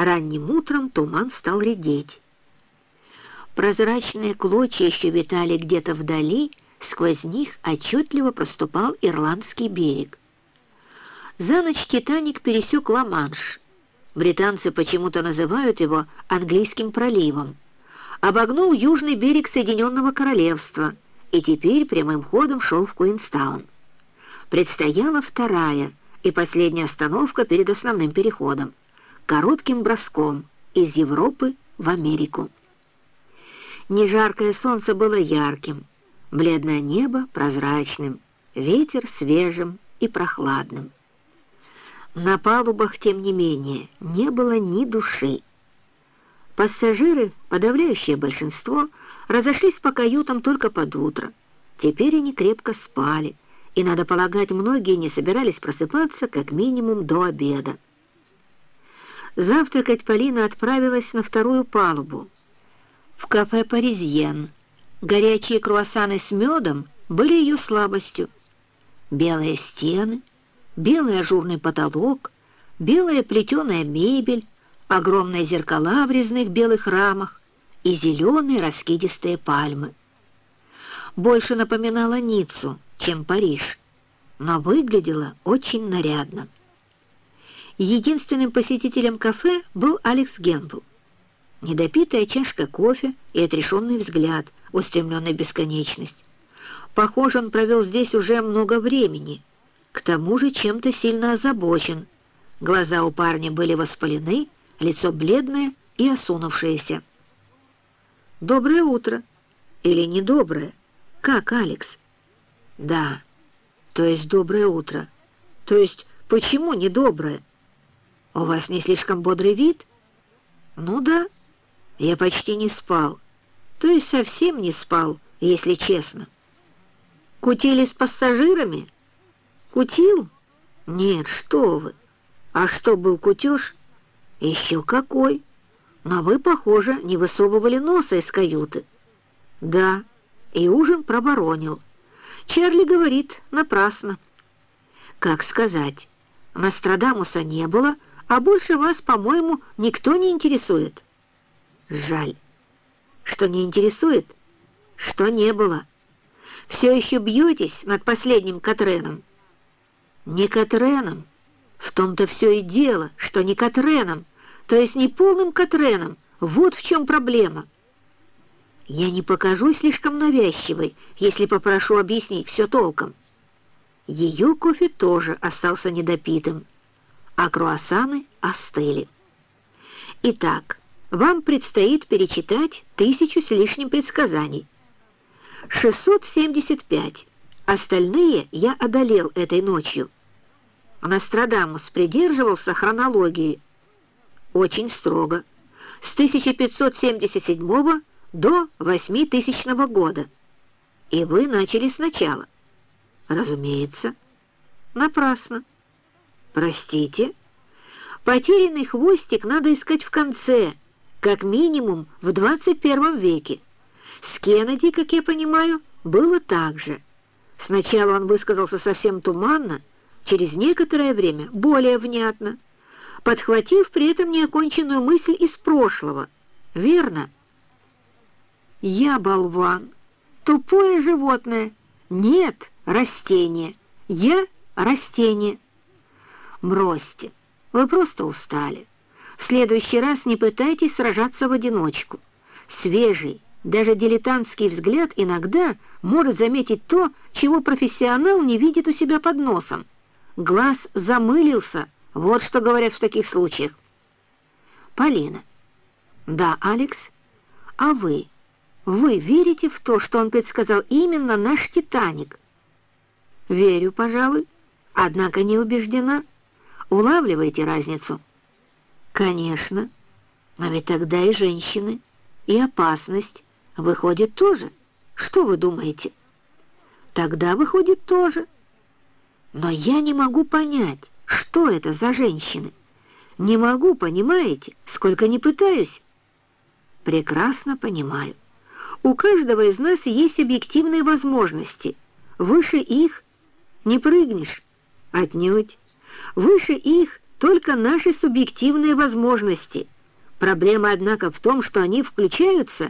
Ранним утром туман стал редеть. Прозрачные клочья еще витали где-то вдали, сквозь них отчетливо проступал ирландский берег. За ночь «Титаник» пересек Ла-Манш. Британцы почему-то называют его английским проливом. Обогнул южный берег Соединенного Королевства и теперь прямым ходом шел в Куинстаун. Предстояла вторая и последняя остановка перед основным переходом, коротким броском из Европы в Америку. Нежаркое солнце было ярким, бледное небо прозрачным, ветер свежим и прохладным. На палубах, тем не менее, не было ни души. Пассажиры, подавляющее большинство, разошлись по каютам только под утро. Теперь они крепко спали, и, надо полагать, многие не собирались просыпаться как минимум до обеда. Завтракать Полина отправилась на вторую палубу, в кафе «Паризьен». Горячие круассаны с медом были ее слабостью. Белые стены, белый ажурный потолок, белая плетеная мебель, огромные зеркала в резных белых рамах и зеленые раскидистые пальмы. Больше напоминала Ниццу, чем Париж, но выглядела очень нарядно. Единственным посетителем кафе был Алекс Гембл. Недопитая чашка кофе и отрешенный взгляд, устремленный в бесконечность. Похоже, он провел здесь уже много времени — к тому же чем-то сильно озабочен. Глаза у парня были воспалены, лицо бледное и осунувшееся. «Доброе утро!» «Или недоброе?» «Как, Алекс?» «Да, то есть доброе утро. То есть почему недоброе?» «У вас не слишком бодрый вид?» «Ну да, я почти не спал. То есть совсем не спал, если честно». «Кутили с пассажирами?» Кутил? Нет, что вы. А что, был кутеж? Еще какой. Но вы, похоже, не высовывали носа из каюты. Да, и ужин проборонил. Чарли говорит, напрасно. Как сказать, Нострадамуса не было, а больше вас, по-моему, никто не интересует. Жаль. Что не интересует? Что не было. Все еще бьетесь над последним Катреном. Не Катреном. В том-то все и дело, что не Катреном, то есть не полным Катреном. Вот в чем проблема. Я не покажусь слишком навязчивой, если попрошу объяснить все толком. Ее кофе тоже остался недопитым, а круассаны остыли. Итак, вам предстоит перечитать тысячу с лишним предсказаний. 675 Остальные я одолел этой ночью. Нострадамус придерживался хронологии очень строго, с 1577 до 8000 года. И вы начали сначала. Разумеется. Напрасно. Простите. Потерянный хвостик надо искать в конце, как минимум в 21 веке. С Кеннеди, как я понимаю, было так же. Сначала он высказался совсем туманно, через некоторое время более внятно, подхватив при этом неоконченную мысль из прошлого. Верно? Я болван, тупое животное. Нет, растение. Я растение. Бросьте, вы просто устали. В следующий раз не пытайтесь сражаться в одиночку. Свежий, даже дилетантский взгляд иногда может заметить то, чего профессионал не видит у себя под носом. Глаз замылился, вот что говорят в таких случаях. Полина. Да, Алекс? А вы? Вы верите в то, что он предсказал именно наш «Титаник»? Верю, пожалуй, однако не убеждена. Улавливаете разницу? Конечно. Но ведь тогда и женщины, и опасность, Выходит, тоже? Что вы думаете? Тогда выходит тоже. Но я не могу понять, что это за женщины. Не могу, понимаете, сколько не пытаюсь. Прекрасно понимаю. У каждого из нас есть объективные возможности. Выше их не прыгнешь. Отнюдь. Выше их только наши субъективные возможности. Проблема, однако, в том, что они включаются